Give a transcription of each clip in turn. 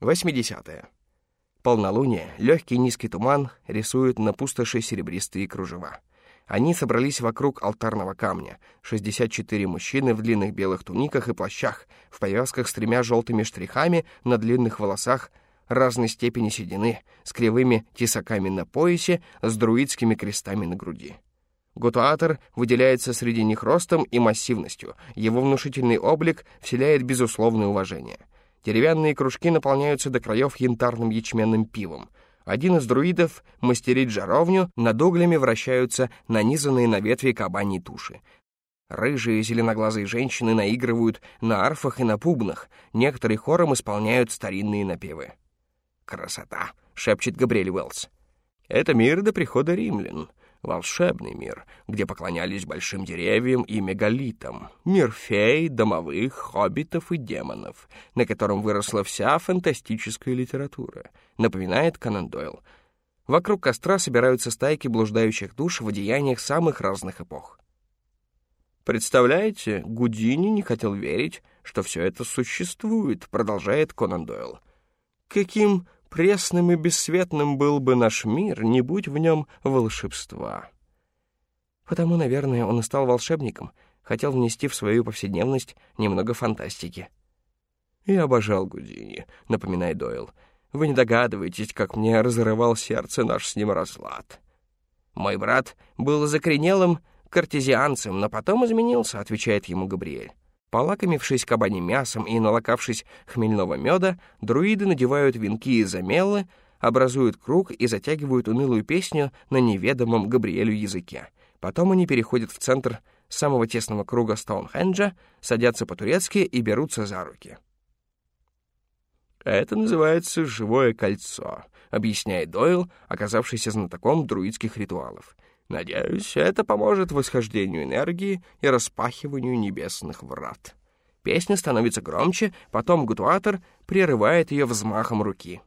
80. Полнолуние, легкий низкий туман рисует на пустоши серебристые кружева. Они собрались вокруг алтарного камня. 64 мужчины в длинных белых туниках и плащах, в повязках с тремя желтыми штрихами на длинных волосах разной степени седины, с кривыми тесаками на поясе, с друидскими крестами на груди. Гутуатор выделяется среди них ростом и массивностью. Его внушительный облик вселяет безусловное уважение. Деревянные кружки наполняются до краев янтарным ячменным пивом. Один из друидов мастерит жаровню, над углями вращаются нанизанные на ветви кабаньи туши. Рыжие зеленоглазые женщины наигрывают на арфах и на пубнах, некоторые хором исполняют старинные напевы. «Красота!» — шепчет Габриэль Уэллс. «Это мир до прихода римлян волшебный мир, где поклонялись большим деревьям и мегалитам, мир фей, домовых, хоббитов и демонов, на котором выросла вся фантастическая литература, напоминает Конан Дойл. Вокруг костра собираются стайки блуждающих душ в одеяниях самых разных эпох. «Представляете, Гудини не хотел верить, что все это существует», — продолжает Конан Дойл. «Каким Пресным и бесцветным был бы наш мир, не будь в нем волшебства. Потому, наверное, он и стал волшебником, хотел внести в свою повседневность немного фантастики. «Я обожал Гудини», — напоминает Дойл. «Вы не догадываетесь, как мне разрывал сердце наш с ним разлад». «Мой брат был закоренелым картезианцем, но потом изменился», — отвечает ему Габриэль. Полакомившись кабаним мясом и налокавшись хмельного меда, друиды надевают венки из амеллы, образуют круг и затягивают унылую песню на неведомом Габриэлю языке. Потом они переходят в центр самого тесного круга Стоунхенджа, садятся по-турецки и берутся за руки. «Это называется «живое кольцо», — объясняет Дойл, оказавшийся знатоком друидских ритуалов — Надеюсь, это поможет восхождению энергии и распахиванию небесных врат. Песня становится громче, потом гутуатор прерывает ее взмахом руки.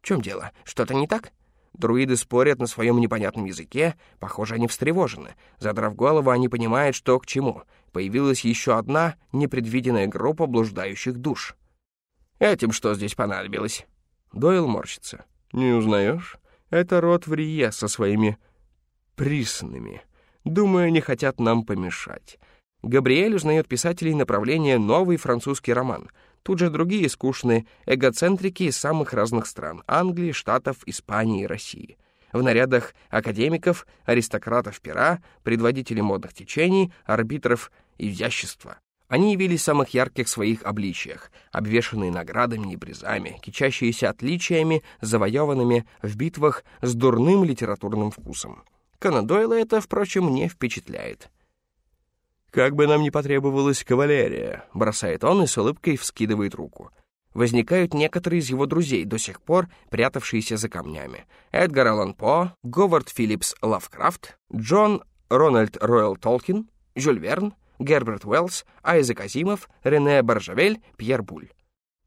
В чем дело? Что-то не так? Друиды спорят на своем непонятном языке, похоже, они встревожены. Задрав голову, они понимают, что к чему. Появилась еще одна непредвиденная группа блуждающих душ. Этим что здесь понадобилось? Дойл морщится. «Не узнаешь? Это род Врие со своими присными. Думаю, они хотят нам помешать. Габриэль узнает писателей направления «Новый французский роман». Тут же другие скучные эгоцентрики из самых разных стран — Англии, Штатов, Испании и России. В нарядах академиков, аристократов пера, предводителей модных течений, арбитров изящества. Они явились в самых ярких своих обличиях, обвешанные наградами и призами, кичащиеся отличиями, завоеванными в битвах с дурным литературным вкусом. Конан Дойла это, впрочем, не впечатляет. «Как бы нам ни потребовалась кавалерия», — бросает он и с улыбкой вскидывает руку. Возникают некоторые из его друзей, до сих пор прятавшиеся за камнями. Эдгар Аллан По, Говард Филлипс Лавкрафт, Джон Рональд Ройл Толкин, Жюль Верн, Герберт Уэллс, Айзек Азимов, Рене Баржавель, Пьер Буль.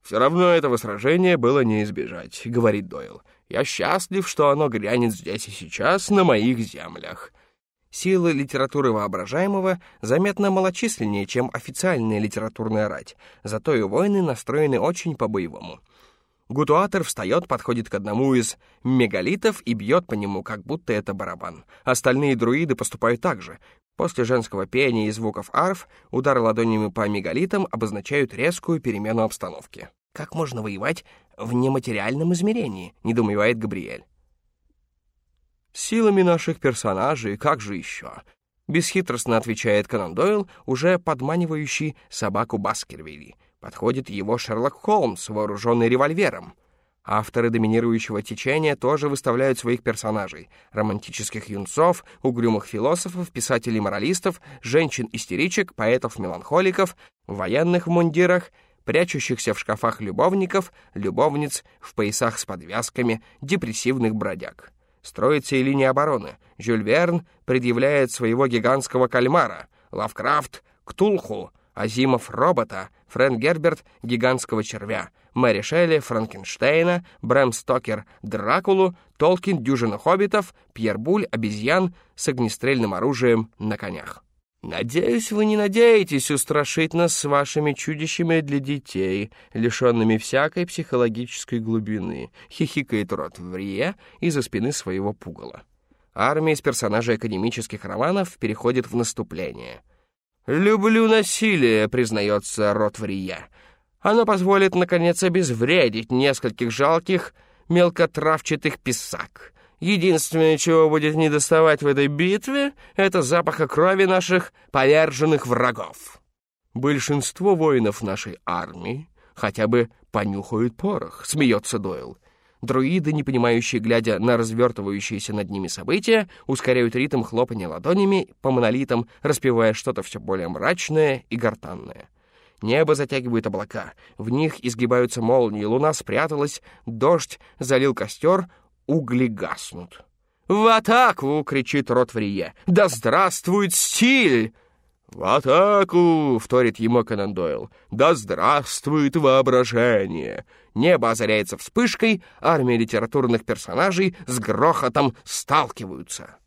«Все равно этого сражения было не избежать», — говорит Дойл. Я счастлив, что оно грянет здесь и сейчас, на моих землях. Силы литературы воображаемого заметно малочисленнее, чем официальная литературная рать, зато и войны настроены очень по-боевому. Гутуатор встает, подходит к одному из мегалитов и бьет по нему, как будто это барабан. Остальные друиды поступают так же. После женского пения и звуков арф удары ладонями по мегалитам обозначают резкую перемену обстановки. Как можно воевать в нематериальном измерении, недоумевает Габриэль. Силами наших персонажей, как же еще? Бесхитростно отвечает Конан Дойл, уже подманивающий собаку Баскервилли. Подходит его Шерлок Холмс, вооруженный револьвером. Авторы доминирующего течения тоже выставляют своих персонажей — романтических юнцов, угрюмых философов, писателей-моралистов, женщин-истеричек, поэтов-меланхоликов, военных в мундирах — прячущихся в шкафах любовников, любовниц, в поясах с подвязками, депрессивных бродяг. Строится и линия обороны. Жюль Верн предъявляет своего гигантского кальмара, Лавкрафт — Ктулху, Азимов — робота, Фрэнк Герберт — гигантского червя, Мэри Шелли — Франкенштейна, Брэм Стокер — Дракулу, Толкин — дюжина хоббитов, Пьер Буль — обезьян с огнестрельным оружием на конях. Надеюсь, вы не надеетесь устрашить нас с вашими чудищами для детей, лишенными всякой психологической глубины, хихикает рот Врие из-за спины своего пугала. Армия из персонажей академических романов переходит в наступление. «Люблю насилие», — признается рот Врие. «Оно позволит, наконец, обезвредить нескольких жалких мелкотравчатых писак. Единственное, чего будет недоставать в этой битве, это запаха крови наших поверженных врагов. Большинство воинов нашей армии хотя бы понюхают порох, смеется Дойл. Друиды, не понимающие, глядя на развертывающиеся над ними события, ускоряют ритм хлопания ладонями по монолитам, распевая что-то все более мрачное и гортанное. Небо затягивает облака, в них изгибаются молнии, луна спряталась, дождь залил костер, угли гаснут. «В атаку!» — кричит Ротврие. «Да здравствует стиль!» «В атаку!» — вторит ему Конан Дойл. «Да здравствует воображение!» Небо озаряется вспышкой, армия литературных персонажей с грохотом сталкиваются.